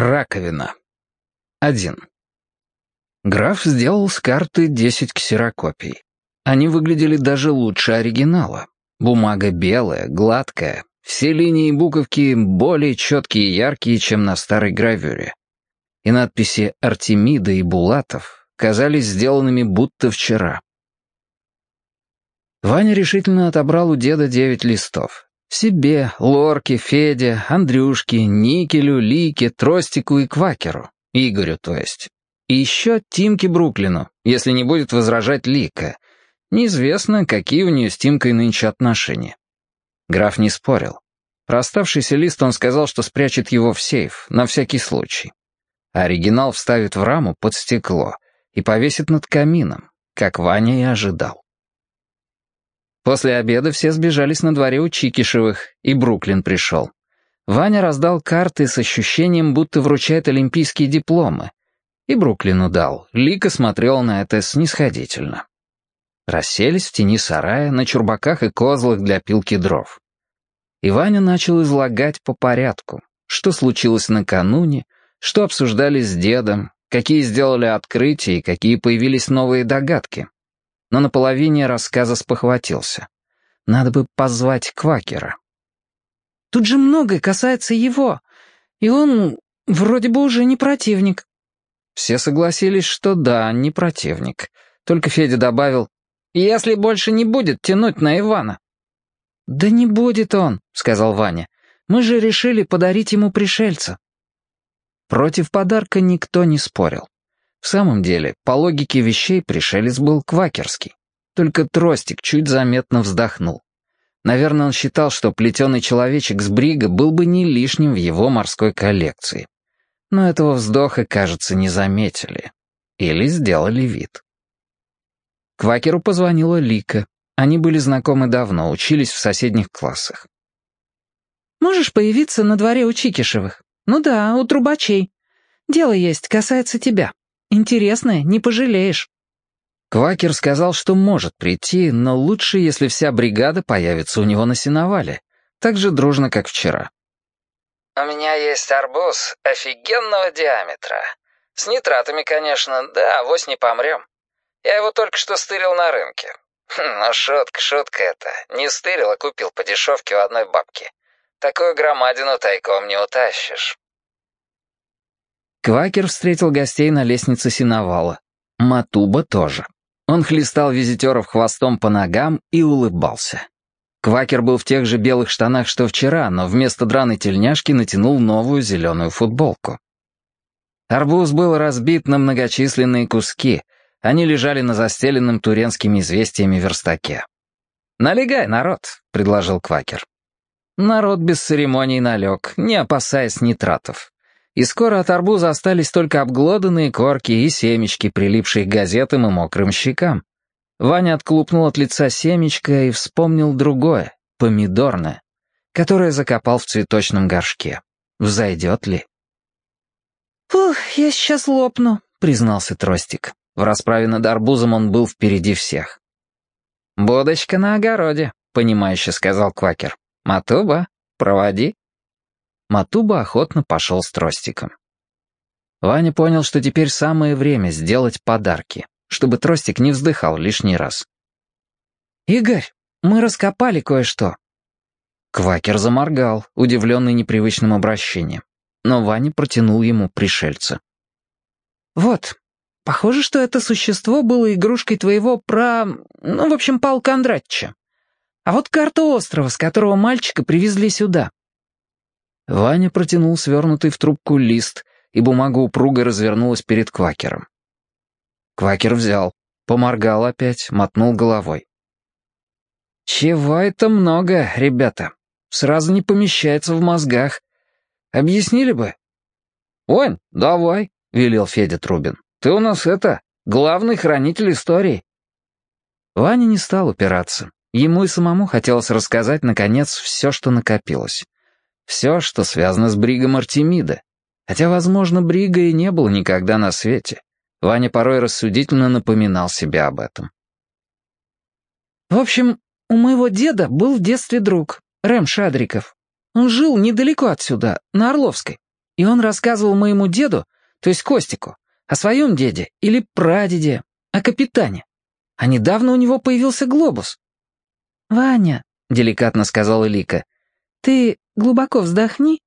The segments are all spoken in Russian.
Раковина. Один. Граф сделал с карты десять ксерокопий. Они выглядели даже лучше оригинала. Бумага белая, гладкая, все линии и буковки более четкие и яркие, чем на старой гравюре. И надписи «Артемида» и «Булатов» казались сделанными будто вчера. Ваня решительно отобрал у деда девять листов. Себе, Лорке, Феде, Андрюшке, Никелю, Лике, Тростику и Квакеру. Игорю, то есть. И еще Тимке Бруклину, если не будет возражать Лика. Неизвестно, какие у нее с Тимкой нынче отношения. Граф не спорил. Про оставшийся лист он сказал, что спрячет его в сейф, на всякий случай. Оригинал вставит в раму под стекло и повесит над камином, как Ваня и ожидал. После обеда все сбежались на дворе у Чикишевых, и Бруклин пришел. Ваня раздал карты с ощущением, будто вручает олимпийские дипломы. И Бруклину дал. Лика смотрела на это снисходительно. Расселись в тени сарая на чурбаках и козлах для пилки дров. И Ваня начал излагать по порядку, что случилось накануне, что обсуждали с дедом, какие сделали открытия и какие появились новые догадки но на половине рассказа спохватился. Надо бы позвать Квакера. «Тут же многое касается его, и он вроде бы уже не противник». Все согласились, что да, не противник. Только Федя добавил, «Если больше не будет тянуть на Ивана». «Да не будет он», — сказал Ваня. «Мы же решили подарить ему пришельца». Против подарка никто не спорил. В самом деле, по логике вещей пришелец был квакерский. Только Тростик чуть заметно вздохнул. Наверное, он считал, что плетеный человечек с брига был бы не лишним в его морской коллекции. Но этого вздоха, кажется, не заметили. Или сделали вид. Квакеру позвонила Лика. Они были знакомы давно, учились в соседних классах. «Можешь появиться на дворе у Чикишевых? Ну да, у трубачей. Дело есть, касается тебя». Интересное, не пожалеешь». Квакер сказал, что может прийти, но лучше, если вся бригада появится у него на сеновале, так же дружно, как вчера. «У меня есть арбуз офигенного диаметра. С нитратами, конечно, да, авось не помрем. Я его только что стырил на рынке. Хм, но шутка, шутка это. Не стырил, а купил по дешевке у одной бабки. Такую громадину тайком не утащишь. Квакер встретил гостей на лестнице синовала. Матуба тоже. Он хлестал визитеров хвостом по ногам и улыбался. Квакер был в тех же белых штанах, что вчера, но вместо драной тельняшки натянул новую зеленую футболку. Арбуз был разбит на многочисленные куски. Они лежали на застеленном туренскими известиями верстаке. «Налегай, народ», — предложил Квакер. Народ без церемоний налег, не опасаясь нитратов и скоро от арбуза остались только обглоданные корки и семечки, прилипшие к газетам и мокрым щекам. Ваня отклупнул от лица семечко и вспомнил другое, помидорное, которое закопал в цветочном горшке. Взойдет ли? «Фух, я сейчас лопну», — признался Тростик. В расправе над арбузом он был впереди всех. «Бодочка на огороде», — понимающе сказал Квакер. «Матуба, проводи». Матуба охотно пошел с тростиком. Ваня понял, что теперь самое время сделать подарки, чтобы тростик не вздыхал лишний раз. «Игорь, мы раскопали кое-что». Квакер заморгал, удивленный непривычным обращением, но Ваня протянул ему пришельца. «Вот, похоже, что это существо было игрушкой твоего пра... ну, в общем, Павла Кондратьевича. А вот карта острова, с которого мальчика привезли сюда. Ваня протянул свернутый в трубку лист, и бумага упруго развернулась перед Квакером. Квакер взял, поморгал опять, мотнул головой. «Чего это много, ребята? Сразу не помещается в мозгах. Объяснили бы?» «Вань, давай», — велел Федя Трубин. «Ты у нас это, главный хранитель истории». Ваня не стал упираться. Ему и самому хотелось рассказать, наконец, все, что накопилось. Все, что связано с Бригом Артемида. Хотя, возможно, Брига и не было никогда на свете. Ваня порой рассудительно напоминал себе об этом. «В общем, у моего деда был в детстве друг, Рэм Шадриков. Он жил недалеко отсюда, на Орловской. И он рассказывал моему деду, то есть Костику, о своем деде или прадеде, о капитане. А недавно у него появился глобус. «Ваня», — деликатно сказала Лика, — «ты глубоко вздохни,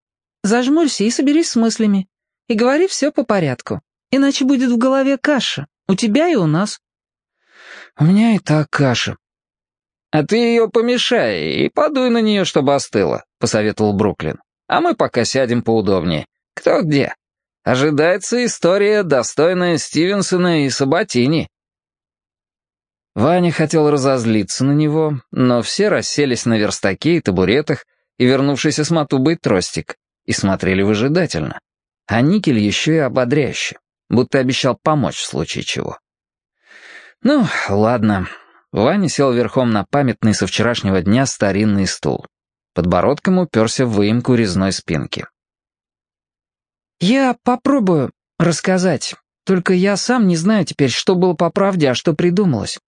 зажмурься и соберись с мыслями, и говори все по порядку, иначе будет в голове каша, у тебя и у нас». «У меня и так каша». «А ты ее помешай и подуй на нее, чтобы остыла», — посоветовал Бруклин. «А мы пока сядем поудобнее. Кто где? Ожидается история, достойная Стивенсона и Сабатини». Ваня хотел разозлиться на него, но все расселись на верстаке и табуретах, и вернувшийся с Матубой тростик, и смотрели выжидательно. А Никель еще и ободряюще, будто обещал помочь в случае чего. Ну, ладно. Ваня сел верхом на памятный со вчерашнего дня старинный стул. Подбородком уперся в выемку резной спинки. «Я попробую рассказать, только я сам не знаю теперь, что было по правде, а что придумалось.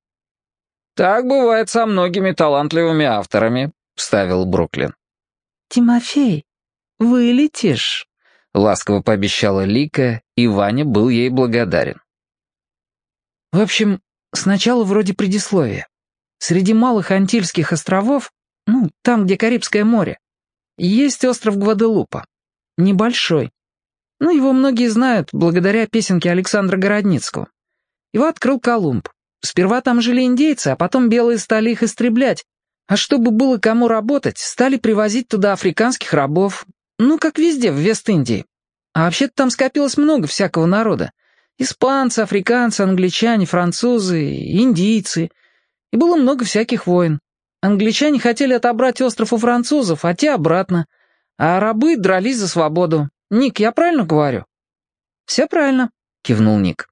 «Так бывает со многими талантливыми авторами», — вставил Бруклин. «Тимофей, вылетишь», — ласково пообещала Лика, и Ваня был ей благодарен. В общем, сначала вроде предисловия. Среди малых Антильских островов, ну, там, где Карибское море, есть остров Гваделупа. Небольшой. Ну, его многие знают благодаря песенке Александра Городницкого. Его открыл Колумб. Сперва там жили индейцы, а потом белые стали их истреблять. А чтобы было кому работать, стали привозить туда африканских рабов. Ну, как везде, в Вест-Индии. А вообще-то там скопилось много всякого народа. Испанцы, африканцы, англичане, французы, индийцы. И было много всяких войн. Англичане хотели отобрать остров у французов, а те обратно. А рабы дрались за свободу. Ник, я правильно говорю?» «Все правильно», — кивнул Ник.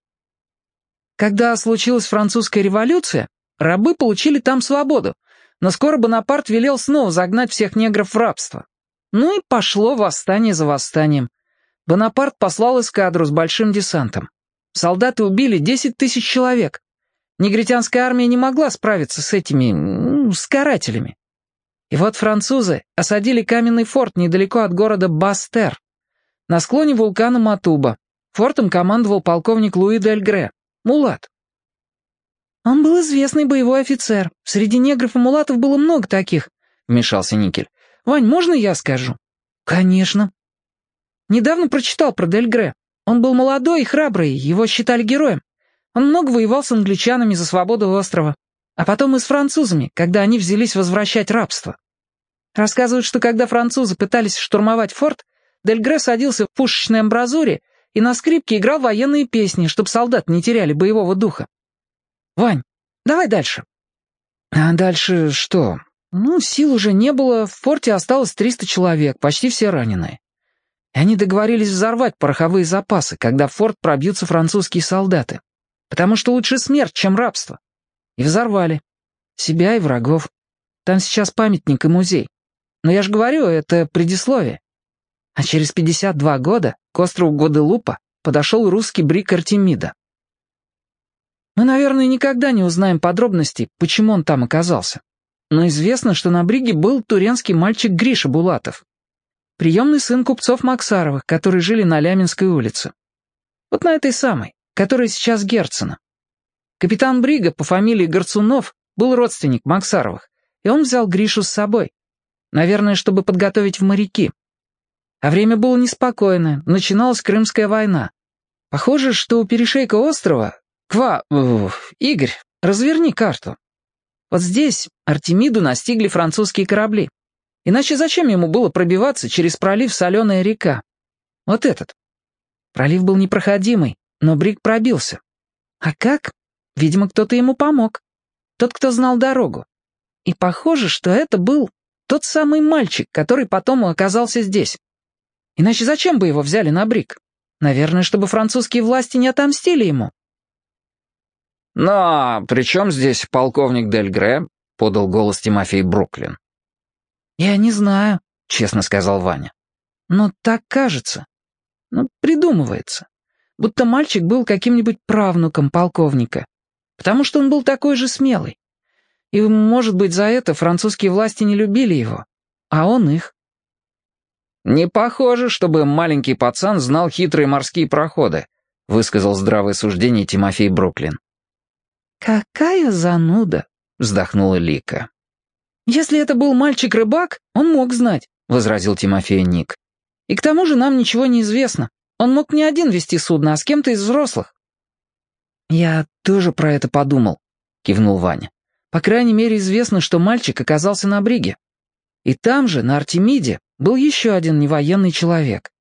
Когда случилась французская революция, рабы получили там свободу, но скоро Бонапарт велел снова загнать всех негров в рабство. Ну и пошло восстание за восстанием. Бонапарт послал эскадру с большим десантом. Солдаты убили 10 тысяч человек. Негритянская армия не могла справиться с этими... Ну, с карателями. И вот французы осадили каменный форт недалеко от города Бастер, на склоне вулкана Матуба. Фортом командовал полковник Луи Дель Гре. Мулат. Он был известный боевой офицер. Среди негров и мулатов было много таких, вмешался Никель. Вань, можно я скажу? Конечно. Недавно прочитал про Дель Гре. Он был молодой и храбрый, его считали героем. Он много воевал с англичанами за свободу острова, а потом и с французами, когда они взялись возвращать рабство. Рассказывают, что когда французы пытались штурмовать форт, Дель Гре садился в пушечной амбразуре и на скрипке играл военные песни, чтобы солдат не теряли боевого духа. Вань, давай дальше. А дальше что? Ну, сил уже не было, в форте осталось 300 человек, почти все раненые. И они договорились взорвать пороховые запасы, когда в форт пробьются французские солдаты. Потому что лучше смерть, чем рабство. И взорвали. Себя и врагов. Там сейчас памятник и музей. Но я же говорю, это предисловие. А через 52 года к острову Гваделупа подошел русский брик Артемида. Мы, наверное, никогда не узнаем подробностей, почему он там оказался. Но известно, что на бриге был туренский мальчик Гриша Булатов. Приемный сын купцов Максаровых, которые жили на Ляминской улице. Вот на этой самой, которая сейчас Герцена. Капитан брига по фамилии Горцунов был родственник Максаровых, и он взял Гришу с собой. Наверное, чтобы подготовить в моряки. А время было неспокойное, начиналась Крымская война. Похоже, что у перешейка острова... Ква... Игорь, разверни карту. Вот здесь Артемиду настигли французские корабли. Иначе зачем ему было пробиваться через пролив Соленая река? Вот этот. Пролив был непроходимый, но Брик пробился. А как? Видимо, кто-то ему помог. Тот, кто знал дорогу. И похоже, что это был тот самый мальчик, который потом оказался здесь. Иначе зачем бы его взяли на брик? Наверное, чтобы французские власти не отомстили ему. «Но при чем здесь полковник Дель Гре?» — подал голос Тимофей Бруклин. «Я не знаю», — честно сказал Ваня. «Но так кажется. Ну, придумывается. Будто мальчик был каким-нибудь правнуком полковника. Потому что он был такой же смелый. И, может быть, за это французские власти не любили его. А он их. «Не похоже, чтобы маленький пацан знал хитрые морские проходы», высказал здравое суждение Тимофей Бруклин. «Какая зануда!» — вздохнула Лика. «Если это был мальчик-рыбак, он мог знать», — возразил Тимофей Ник. «И к тому же нам ничего не известно. Он мог не один вести судно, а с кем-то из взрослых». «Я тоже про это подумал», — кивнул Ваня. «По крайней мере, известно, что мальчик оказался на бриге. И там же, на Артемиде, был еще один невоенный человек.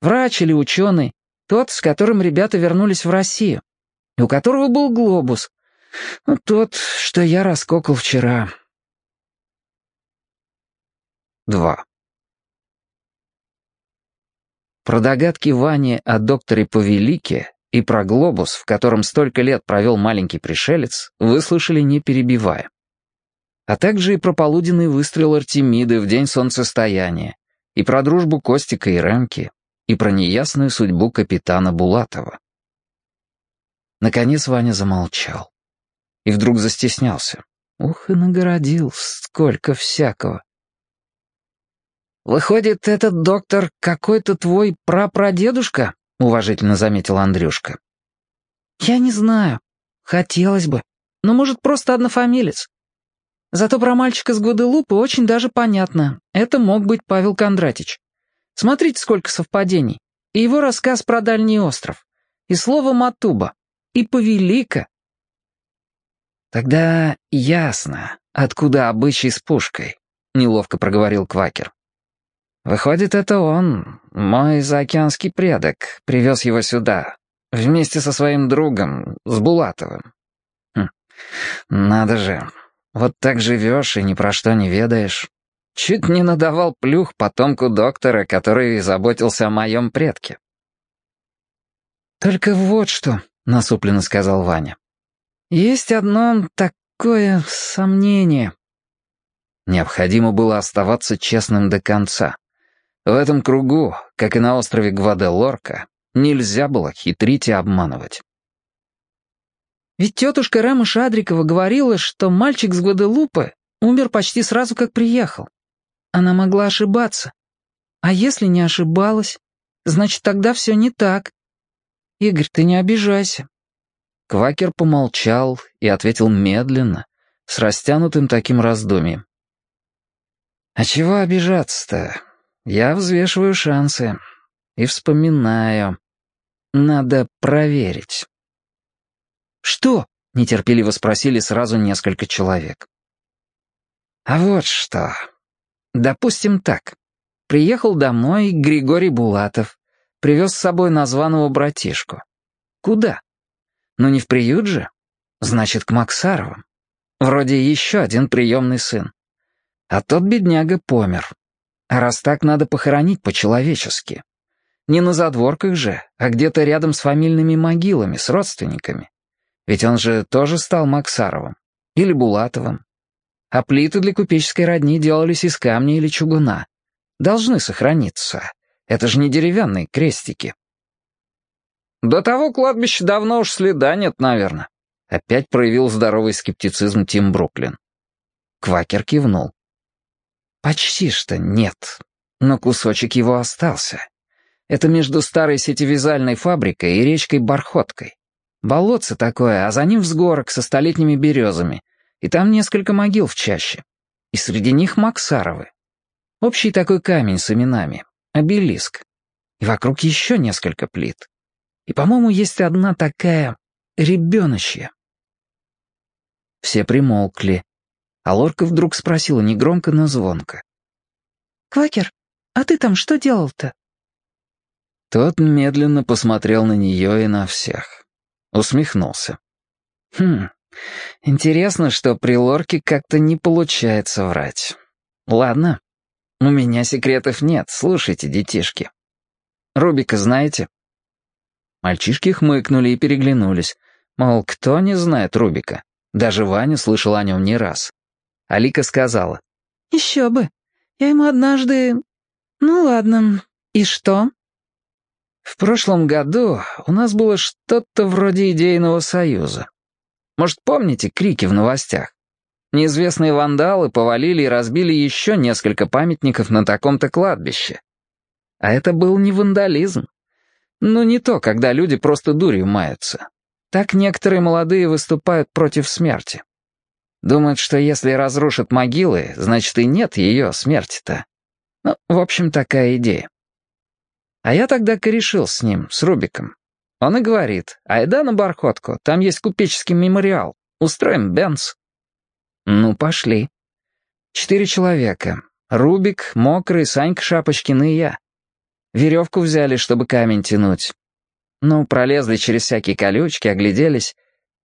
Врач или ученый, тот, с которым ребята вернулись в Россию, и у которого был глобус. Ну, тот, что я раскокал вчера. 2. Про догадки Вани о докторе Повелике и про глобус, в котором столько лет провел маленький пришелец, выслушали не перебивая. А также и про полуденный выстрел Артемиды в день солнцестояния, и про дружбу Костика и Ремки, и про неясную судьбу капитана Булатова. Наконец Ваня замолчал. И вдруг застеснялся. Ух, и нагородил, сколько всякого. «Выходит, этот доктор какой-то твой прапрадедушка?» — уважительно заметил Андрюшка. «Я не знаю. Хотелось бы. Но, может, просто однофамилец. Зато про мальчика с Гваделупы очень даже понятно. Это мог быть Павел Кондратич. Смотрите, сколько совпадений. И его рассказ про Дальний остров. И слово «матуба». И «повелика». «Тогда ясно, откуда обычай с пушкой», — неловко проговорил Квакер. «Выходит, это он, мой заокеанский предок, привез его сюда, вместе со своим другом, с Булатовым. Хм, надо же, вот так живешь и ни про что не ведаешь. Чуть не надавал плюх потомку доктора, который заботился о моем предке. «Только вот что», — насупленно сказал Ваня. «Есть одно такое сомнение». Необходимо было оставаться честным до конца. В этом кругу, как и на острове Гваделорка, нельзя было хитрить и обманывать. Ведь тетушка Рема Шадрикова говорила, что мальчик с Гваделупы умер почти сразу, как приехал. Она могла ошибаться. А если не ошибалась, значит, тогда все не так. Игорь, ты не обижайся. Квакер помолчал и ответил медленно, с растянутым таким раздумьем. «А чего обижаться-то? Я взвешиваю шансы и вспоминаю. Надо проверить». «Что?» — нетерпеливо спросили сразу несколько человек. «А вот что. Допустим так. Приехал домой Григорий Булатов, привез с собой названного братишку. Куда? Ну не в приют же? Значит, к Максаровым. Вроде еще один приемный сын. А тот бедняга помер. А раз так, надо похоронить по-человечески. Не на задворках же, а где-то рядом с фамильными могилами, с родственниками. Ведь он же тоже стал Максаровым. Или Булатовым. А плиты для купеческой родни делались из камня или чугуна. Должны сохраниться. Это же не деревянные крестики. До того кладбища давно уж следа нет, наверное. Опять проявил здоровый скептицизм Тим Бруклин. Квакер кивнул. Почти что нет, но кусочек его остался. Это между старой сетевизальной фабрикой и речкой Бархоткой. Болотце такое, а за ним взгорок со столетними березами. И там несколько могил в чаще. И среди них Максаровы. Общий такой камень с именами. Обелиск. И вокруг еще несколько плит. И, по-моему, есть одна такая ребеночья. Все примолкли. А Лорка вдруг спросила негромко, но звонко. «Квакер, а ты там что делал-то?» Тот медленно посмотрел на нее и на всех. Усмехнулся. «Хм, интересно, что при Лорке как-то не получается врать. Ладно, у меня секретов нет, слушайте, детишки. Рубика знаете?» Мальчишки хмыкнули и переглянулись. Мол, кто не знает Рубика? Даже Ваня слышал о нем не раз. Алика сказала. «Еще бы. Я ему однажды... Ну ладно. И что?» В прошлом году у нас было что-то вроде идейного союза. Может, помните крики в новостях? Неизвестные вандалы повалили и разбили еще несколько памятников на таком-то кладбище. А это был не вандализм. Ну, не то, когда люди просто дурью маются. Так некоторые молодые выступают против смерти. Думают, что если разрушат могилы, значит и нет ее смерти-то. Ну, в общем, такая идея. А я тогда корешил с ним, с Рубиком. Он и говорит, айда на Бархотку, там есть купеческий мемориал. Устроим бенз. Ну, пошли. Четыре человека. Рубик, Мокрый, Санька Шапочкин и я. Веревку взяли, чтобы камень тянуть. Ну, пролезли через всякие колючки, огляделись.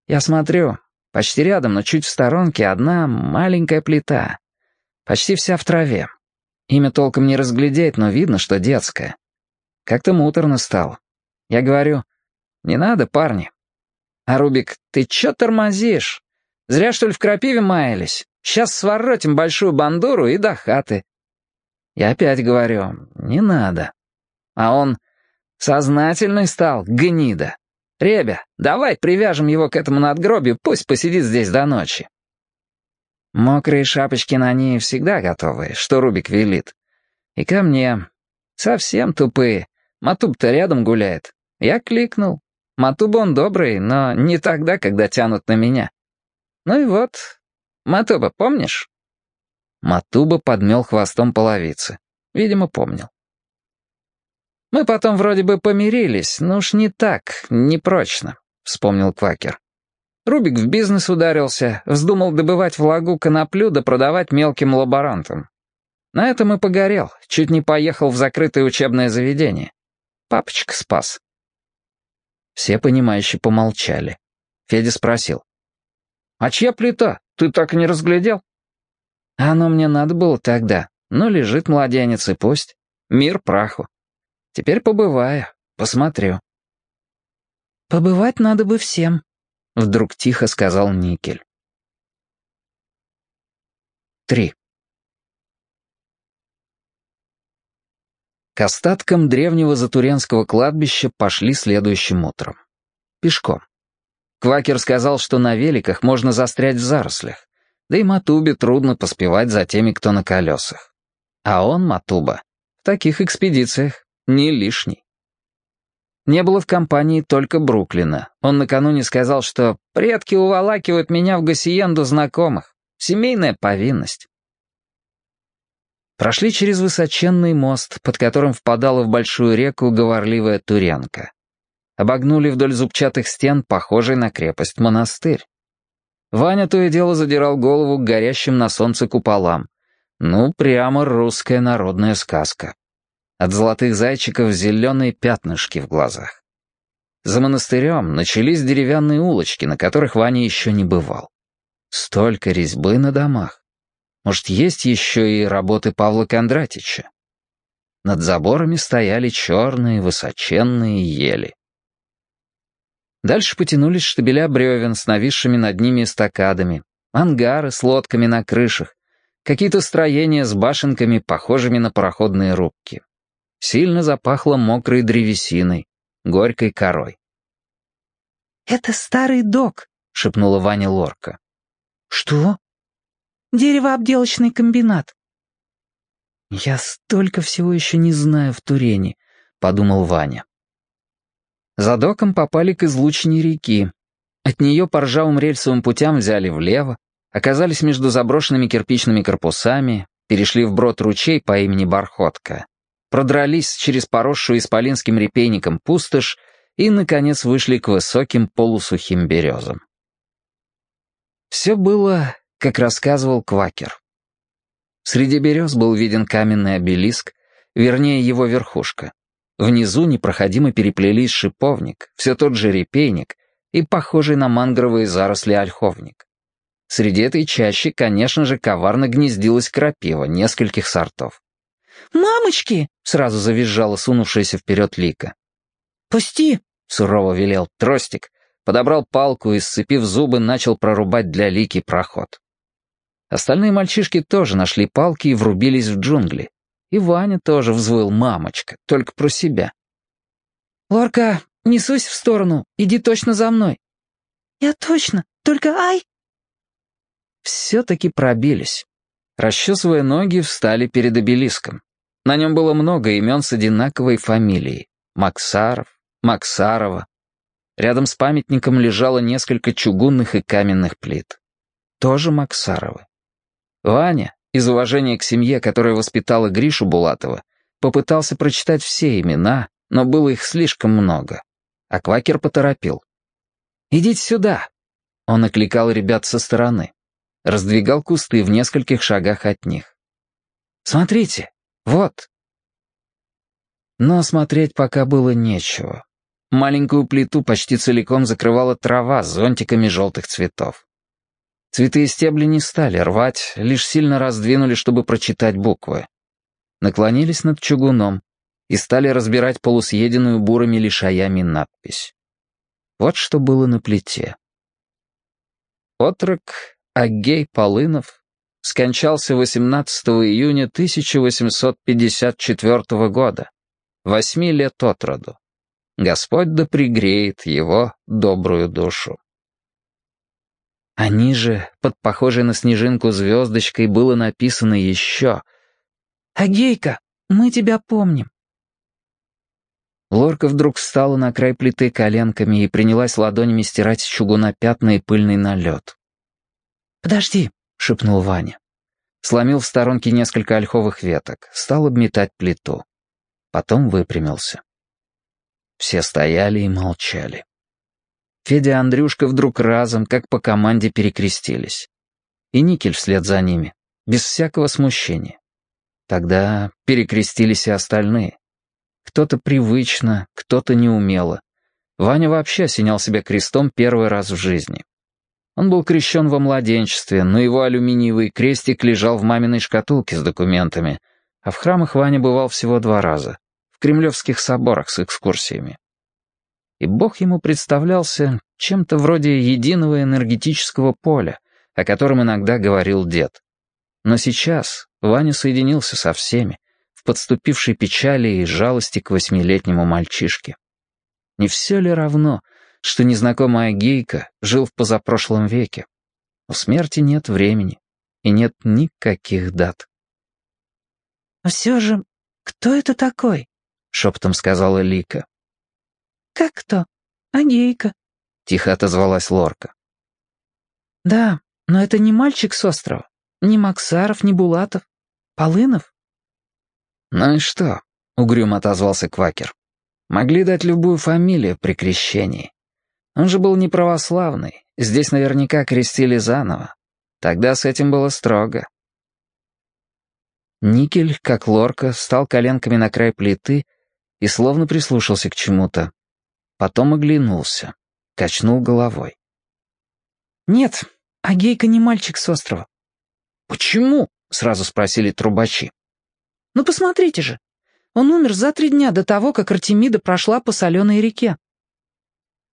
Я смотрю, почти рядом, но чуть в сторонке, одна маленькая плита. Почти вся в траве. Имя толком не разглядеть, но видно, что детское. Как-то муторно стало. Я говорю, не надо, парни. А Рубик, ты чё тормозишь? Зря, что ли, в крапиве маялись? Сейчас своротим большую бандуру и до хаты. Я опять говорю, не надо. А он сознательный стал, гнида. Ребя, давай привяжем его к этому надгробию, пусть посидит здесь до ночи. Мокрые шапочки на ней всегда готовы, что Рубик велит. И ко мне. Совсем тупые. Матуб-то рядом гуляет. Я кликнул. Матуб он добрый, но не тогда, когда тянут на меня. Ну и вот. Матуба, помнишь? Матуба подмел хвостом половицы. Видимо, помнил. «Мы потом вроде бы помирились, но уж не так, не прочно», — вспомнил Квакер. Рубик в бизнес ударился, вздумал добывать влагу коноплю да продавать мелким лаборантам. На этом и погорел, чуть не поехал в закрытое учебное заведение. Папочка спас. Все понимающие помолчали. Федя спросил. «А чья плита? Ты так и не разглядел?» «Оно мне надо было тогда. Ну, лежит младенец и пусть. Мир праху. Теперь побываю, посмотрю». «Побывать надо бы всем», — вдруг тихо сказал Никель. Три. К остаткам древнего Затуренского кладбища пошли следующим утром. Пешком. Квакер сказал, что на великах можно застрять в зарослях, да и Матубе трудно поспевать за теми, кто на колесах. А он, Матуба, в таких экспедициях не лишний. Не было в компании только Бруклина. Он накануне сказал, что «предки уволакивают меня в гасиенду знакомых. Семейная повинность». Прошли через высоченный мост, под которым впадала в большую реку говорливая Туренка. Обогнули вдоль зубчатых стен, похожий на крепость монастырь. Ваня то и дело задирал голову к горящим на солнце куполам. Ну, прямо русская народная сказка. От золотых зайчиков зеленые пятнышки в глазах. За монастырем начались деревянные улочки, на которых Ваня еще не бывал. Столько резьбы на домах. Может, есть еще и работы Павла Кондратича? Над заборами стояли черные высоченные ели. Дальше потянулись штабеля бревен с нависшими над ними эстакадами, ангары с лодками на крышах, какие-то строения с башенками, похожими на пароходные рубки. Сильно запахло мокрой древесиной, горькой корой. «Это старый док», — шепнула Ваня Лорка. «Что?» Деревообделочный комбинат». «Я столько всего еще не знаю в Турене», — подумал Ваня. За доком попали к излучине реки. От нее по ржавым рельсовым путям взяли влево, оказались между заброшенными кирпичными корпусами, перешли в брод ручей по имени Бархотка, продрались через поросшую исполинским репейником пустошь и, наконец, вышли к высоким полусухим березам. Все было как рассказывал Квакер. Среди берез был виден каменный обелиск, вернее его верхушка. Внизу непроходимо переплелись шиповник, все тот же репейник и похожий на мангровые заросли ольховник. Среди этой чащи, конечно же, коварно гнездилась крапива нескольких сортов. «Мамочки!» — сразу завизжала сунувшаяся вперед Лика. «Пусти!» — сурово велел тростик, подобрал палку и, сцепив зубы, начал прорубать для Лики проход. Остальные мальчишки тоже нашли палки и врубились в джунгли. И Ваня тоже взвыл «мамочка», только про себя. «Лорка, несусь в сторону, иди точно за мной». «Я точно, только ай!» Все-таки пробились. Расчесывая ноги, встали перед обелиском. На нем было много имен с одинаковой фамилией. Максаров, Максарова. Рядом с памятником лежало несколько чугунных и каменных плит. Тоже Максаровы. Ваня, из уважения к семье, которая воспитала Гришу Булатова, попытался прочитать все имена, но было их слишком много. А Квакер поторопил. «Идите сюда!» Он окликал ребят со стороны. Раздвигал кусты в нескольких шагах от них. «Смотрите, вот!» Но смотреть пока было нечего. Маленькую плиту почти целиком закрывала трава с зонтиками желтых цветов. Цветы и стебли не стали рвать, лишь сильно раздвинули, чтобы прочитать буквы. Наклонились над чугуном и стали разбирать полусъеденную бурыми лишаями надпись. Вот что было на плите. Отрок Агей Полынов скончался 18 июня 1854 года, восьми лет от роду. Господь да пригреет его добрую душу. А ниже, под похожей на снежинку звездочкой, было написано еще «Агейка, мы тебя помним». Лорка вдруг встала на край плиты коленками и принялась ладонями стирать с чугуна пятна и пыльный налет. «Подожди», — шепнул Ваня. Сломил в сторонке несколько ольховых веток, стал обметать плиту. Потом выпрямился. Все стояли и молчали. Федя и Андрюшка вдруг разом, как по команде, перекрестились. И Никель вслед за ними, без всякого смущения. Тогда перекрестились и остальные. Кто-то привычно, кто-то неумело. Ваня вообще осенял себя крестом первый раз в жизни. Он был крещен во младенчестве, но его алюминиевый крестик лежал в маминой шкатулке с документами, а в храмах Ваня бывал всего два раза в кремлевских соборах с экскурсиями. И Бог ему представлялся чем-то вроде единого энергетического поля, о котором иногда говорил дед. Но сейчас Ваня соединился со всеми, в подступившей печали и жалости к восьмилетнему мальчишке. Не все ли равно, что незнакомая гейка жил в позапрошлом веке? У смерти нет времени и нет никаких дат. «А все же, кто это такой?» шепотом сказала Лика. «Как кто? Агейка», — тихо отозвалась Лорка. «Да, но это не мальчик с острова. Ни Максаров, ни Булатов. Полынов». «Ну и что?» — угрюмо отозвался Квакер. «Могли дать любую фамилию при крещении. Он же был не православный, здесь наверняка крестили заново. Тогда с этим было строго». Никель, как лорка, встал коленками на край плиты и словно прислушался к чему-то. Потом оглянулся, качнул головой. «Нет, а Гейка не мальчик с острова». «Почему?» — сразу спросили трубачи. «Ну посмотрите же, он умер за три дня до того, как Артемида прошла по соленой реке».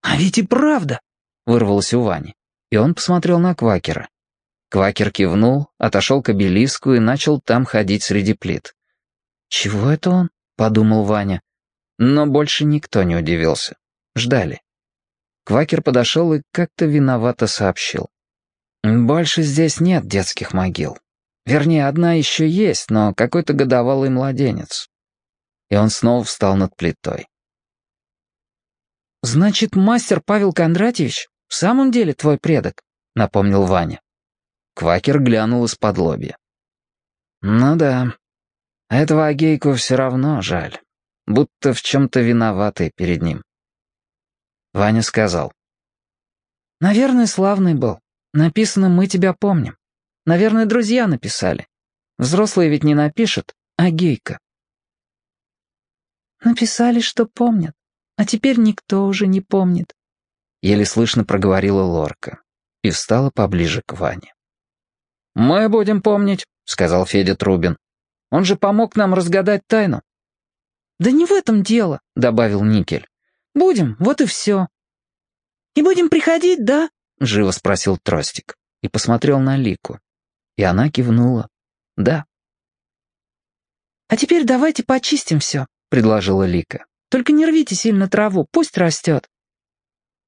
«А ведь и правда!» — вырвалось у Вани, и он посмотрел на Квакера. Квакер кивнул, отошел к обелиску и начал там ходить среди плит. «Чего это он?» — подумал Ваня. Но больше никто не удивился. Ждали. Квакер подошел и как-то виновато сообщил. «Больше здесь нет детских могил. Вернее, одна еще есть, но какой-то годовалый младенец». И он снова встал над плитой. «Значит, мастер Павел Кондратьевич в самом деле твой предок?» — напомнил Ваня. Квакер глянул из-под лобья. «Ну да. Этого Агейку все равно жаль будто в чем-то виноватый перед ним. Ваня сказал. «Наверное, славный был. Написано «Мы тебя помним». Наверное, друзья написали. Взрослые ведь не напишут, а гейка». «Написали, что помнят, а теперь никто уже не помнит», — еле слышно проговорила Лорка и встала поближе к Ване. «Мы будем помнить», — сказал Федя Трубин. «Он же помог нам разгадать тайну». «Да не в этом дело», — добавил Никель. «Будем, вот и все». «И будем приходить, да?» — живо спросил Тростик и посмотрел на Лику. И она кивнула. «Да». «А теперь давайте почистим все», — предложила Лика. «Только не рвите сильно траву, пусть растет».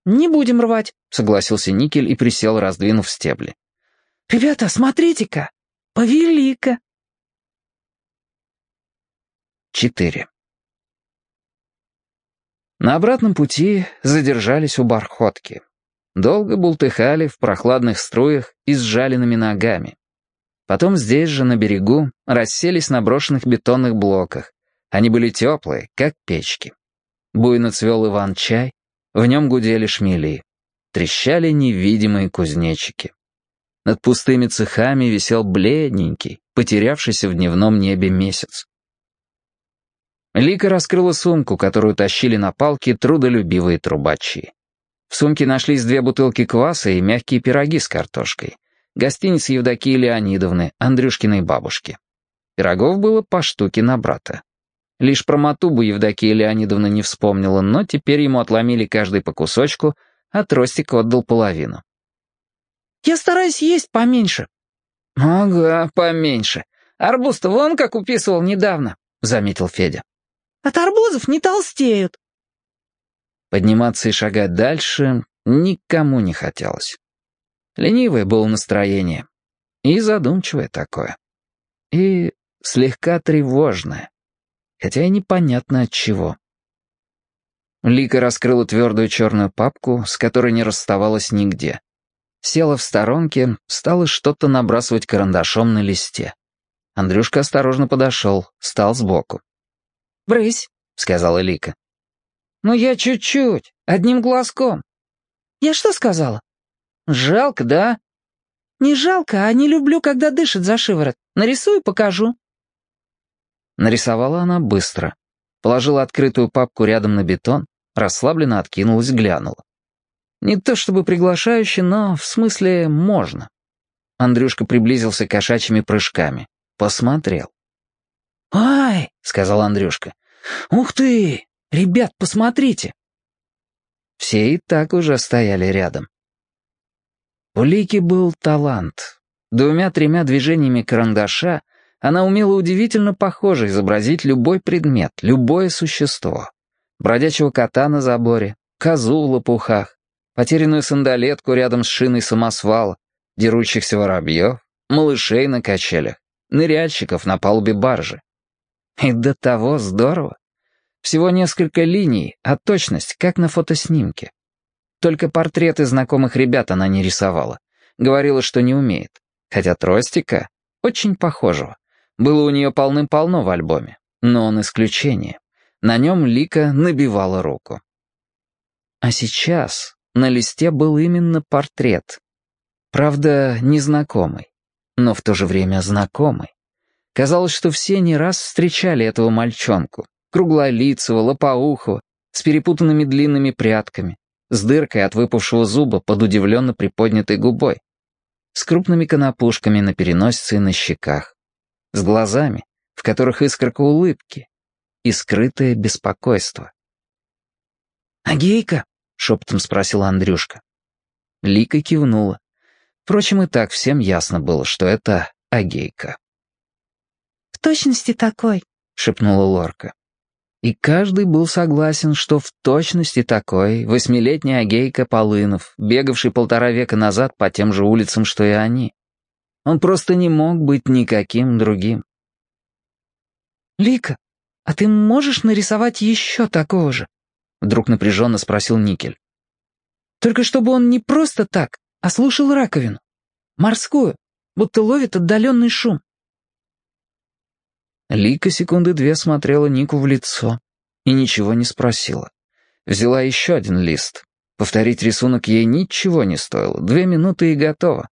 «Не будем рвать», — согласился Никель и присел, раздвинув стебли. «Ребята, смотрите-ка! Повелика!» 4. На обратном пути задержались у бархотки. Долго бултыхали в прохладных струях и с жаленными ногами. Потом здесь же, на берегу, расселись на брошенных бетонных блоках. Они были теплые, как печки. Буйно цвел Иван-чай, в нем гудели шмели. Трещали невидимые кузнечики. Над пустыми цехами висел бледненький, потерявшийся в дневном небе месяц. Лика раскрыла сумку, которую тащили на палке трудолюбивые трубачи. В сумке нашлись две бутылки кваса и мягкие пироги с картошкой. Гостиница Евдокии Леонидовны, Андрюшкиной бабушки. Пирогов было по штуке на брата. Лишь про Матубу Евдокия Леонидовна не вспомнила, но теперь ему отломили каждый по кусочку, а Тростик отдал половину. «Я стараюсь есть поменьше». «Ага, поменьше. Арбуз-то вон как уписывал недавно», — заметил Федя. «От арбузов не толстеют». Подниматься и шагать дальше никому не хотелось. Ленивое было настроение. И задумчивое такое. И слегка тревожное. Хотя и непонятно от чего. Лика раскрыла твердую черную папку, с которой не расставалась нигде. Села в сторонке, стала что-то набрасывать карандашом на листе. Андрюшка осторожно подошел, стал сбоку. «Брысь», — сказала Лика. «Ну я чуть-чуть, одним глазком». «Я что сказала?» «Жалко, да?» «Не жалко, а не люблю, когда дышит за шиворот. Нарисую, покажу». Нарисовала она быстро. Положила открытую папку рядом на бетон, расслабленно откинулась, глянула. Не то чтобы приглашающе, но в смысле можно. Андрюшка приблизился кошачьими прыжками. Посмотрел. «Ай!» — сказал Андрюшка. «Ух ты! Ребят, посмотрите!» Все и так уже стояли рядом. У Лики был талант. Двумя-тремя движениями карандаша она умела удивительно похоже изобразить любой предмет, любое существо. Бродячего кота на заборе, козу в лопухах, потерянную сандалетку рядом с шиной самосвала, дерущихся воробьев, малышей на качелях, ныряльщиков на палубе баржи. И до того здорово. Всего несколько линий, а точность, как на фотоснимке. Только портреты знакомых ребят она не рисовала. Говорила, что не умеет. Хотя Тростика, очень похожего, было у нее полным-полно в альбоме. Но он исключение. На нем Лика набивала руку. А сейчас на листе был именно портрет. Правда, незнакомый, но в то же время знакомый. Казалось, что все не раз встречали этого мальчонку, круглолицего, лопоухого, с перепутанными длинными прядками, с дыркой от выпавшего зуба под удивленно приподнятой губой, с крупными конопушками на переносице и на щеках, с глазами, в которых искорка улыбки и скрытое беспокойство. «А гейка?» — шепотом спросил Андрюшка. Лика кивнула. Впрочем, и так всем ясно было, что это Агейка. «В точности такой», — шепнула Лорка. И каждый был согласен, что в точности такой восьмилетний Агейка Полынов, бегавший полтора века назад по тем же улицам, что и они. Он просто не мог быть никаким другим. «Лика, а ты можешь нарисовать еще такого же?» Вдруг напряженно спросил Никель. «Только чтобы он не просто так, а слушал раковину. Морскую, будто ловит отдаленный шум». Лика секунды две смотрела Нику в лицо и ничего не спросила. Взяла еще один лист. Повторить рисунок ей ничего не стоило. Две минуты и готово.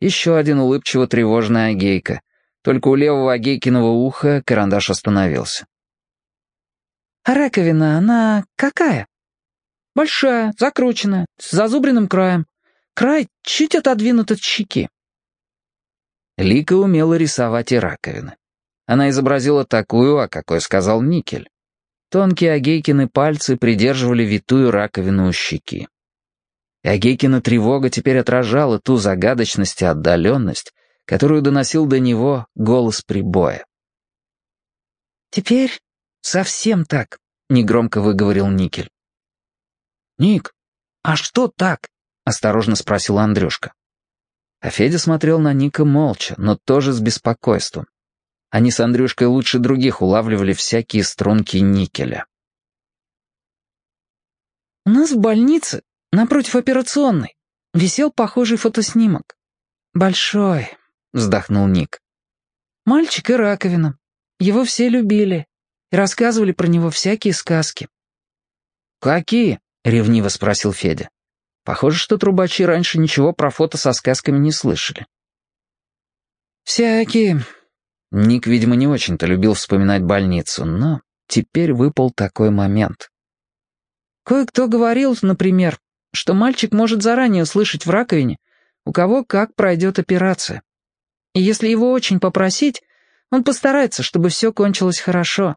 Еще один улыбчиво тревожный Агейка. Только у левого Агейкиного уха карандаш остановился. «А раковина, она какая?» «Большая, закрученная, с зазубренным краем. Край чуть отодвинут от щеки». Лика умела рисовать и раковины. Она изобразила такую, о какой сказал Никель. Тонкие Агейкины пальцы придерживали витую раковину у щеки. Агейкина тревога теперь отражала ту загадочность и отдаленность, которую доносил до него голос прибоя. «Теперь совсем так», — негромко выговорил Никель. «Ник, а что так?» — осторожно спросил Андрюшка. А Федя смотрел на Ника молча, но тоже с беспокойством. Они с Андрюшкой лучше других улавливали всякие струнки никеля. «У нас в больнице, напротив операционной, висел похожий фотоснимок. Большой», — вздохнул Ник. «Мальчик и раковина. Его все любили и рассказывали про него всякие сказки». «Какие?» — ревниво спросил Федя. Похоже, что трубачи раньше ничего про фото со сказками не слышали. «Всякие». Ник, видимо, не очень-то любил вспоминать больницу, но теперь выпал такой момент. Кое-кто говорил, например, что мальчик может заранее услышать в раковине, у кого как пройдет операция. И если его очень попросить, он постарается, чтобы все кончилось хорошо.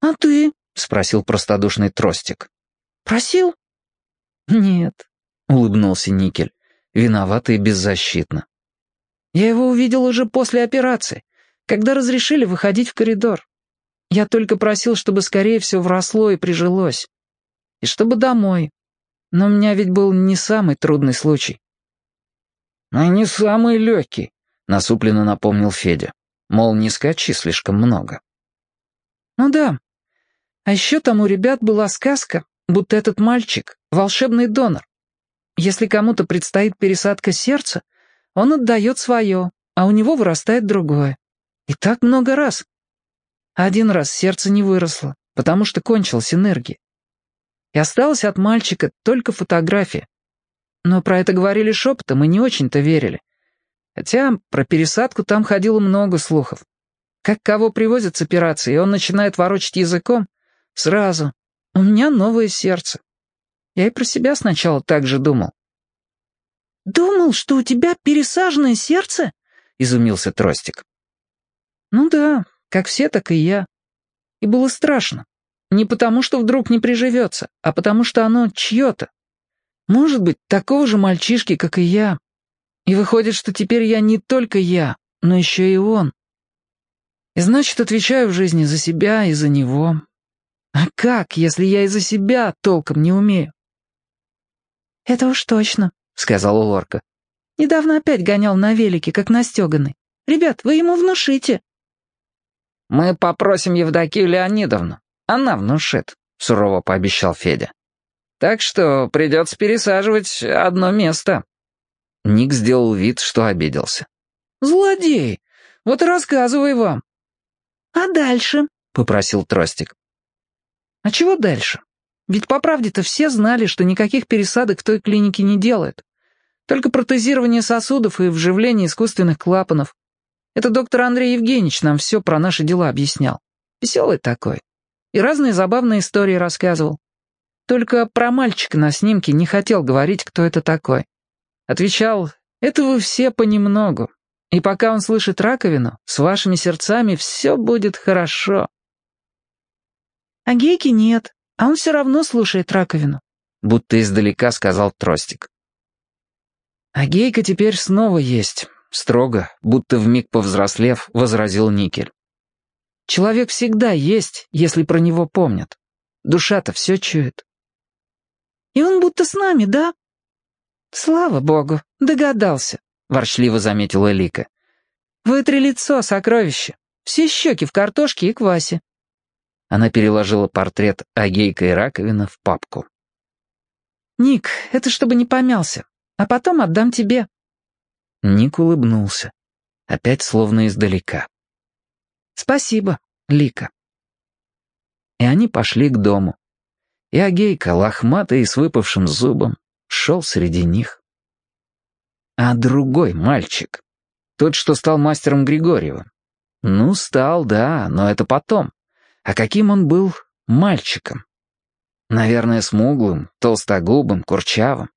«А ты?» — спросил простодушный тростик. «Просил?» «Нет», — улыбнулся Никель, виноватый и беззащитно. «Я его увидел уже после операции, когда разрешили выходить в коридор. Я только просил, чтобы скорее все вросло и прижилось. И чтобы домой. Но у меня ведь был не самый трудный случай». «А не самый легкий», — насупленно напомнил Федя. Мол, не скачи слишком много. «Ну да. А еще там у ребят была сказка, будто этот мальчик — волшебный донор. Если кому-то предстоит пересадка сердца, он отдает свое, а у него вырастает другое. И так много раз. Один раз сердце не выросло, потому что кончилась энергия. И осталась от мальчика только фотография. Но про это говорили шепотом и не очень-то верили. Хотя про пересадку там ходило много слухов. Как кого привозят с операции, и он начинает ворочать языком, сразу у меня новое сердце. Я и про себя сначала так же думал. «Думал, что у тебя пересаженное сердце?» — изумился Тростик. «Ну да, как все, так и я. И было страшно. Не потому, что вдруг не приживется, а потому, что оно чье-то. Может быть, такого же мальчишки, как и я. И выходит, что теперь я не только я, но еще и он. И значит, отвечаю в жизни за себя и за него. А как, если я из-за себя толком не умею? «Это уж точно», — сказала Лорка. «Недавно опять гонял на велике, как настеганный. Ребят, вы ему внушите». «Мы попросим Евдокию Леонидовну. Она внушит», — сурово пообещал Федя. «Так что придется пересаживать одно место». Ник сделал вид, что обиделся. «Злодей! Вот и рассказывай вам». «А дальше?» — попросил Тростик. А чего дальше? Ведь по правде-то все знали, что никаких пересадок в той клинике не делают. Только протезирование сосудов и вживление искусственных клапанов. Это доктор Андрей Евгеньевич нам все про наши дела объяснял. Веселый такой. И разные забавные истории рассказывал. Только про мальчика на снимке не хотел говорить, кто это такой. Отвечал, это вы все понемногу. И пока он слышит раковину, с вашими сердцами все будет хорошо. А гейки нет, а он все равно слушает раковину. Будто издалека сказал Тростик. А гейка теперь снова есть. Строго, будто вмиг повзрослев, возразил Никель. Человек всегда есть, если про него помнят. Душа-то все чует. И он будто с нами, да? Слава богу, догадался, ворчливо заметила Лика. Вытри лицо, сокровище. Все щеки в картошке и квасе. Она переложила портрет Агейка и раковина в папку. «Ник, это чтобы не помялся, а потом отдам тебе». Ник улыбнулся, опять словно издалека. «Спасибо, Лика». И они пошли к дому. И Агейка, лохматый и с выпавшим зубом, шел среди них. А другой мальчик, тот, что стал мастером Григорьева. Ну, стал, да, но это потом. А каким он был мальчиком? Наверное, смуглым, толстогубым, курчавым.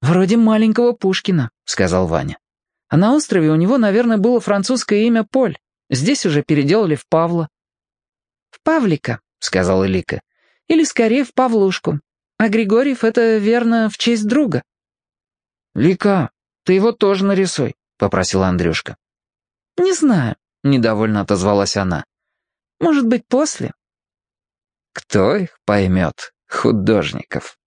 «Вроде маленького Пушкина», — сказал Ваня. «А на острове у него, наверное, было французское имя Поль. Здесь уже переделали в Павла». «В Павлика», — сказала Лика. «Или скорее в Павлушку. А Григорьев — это, верно, в честь друга». «Лика, ты его тоже нарисуй», — попросил Андрюшка. «Не знаю», — недовольно отозвалась она. Может быть, после?» «Кто их поймет, художников?»